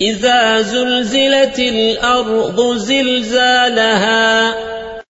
إذا زلزلت الأرض زلزالها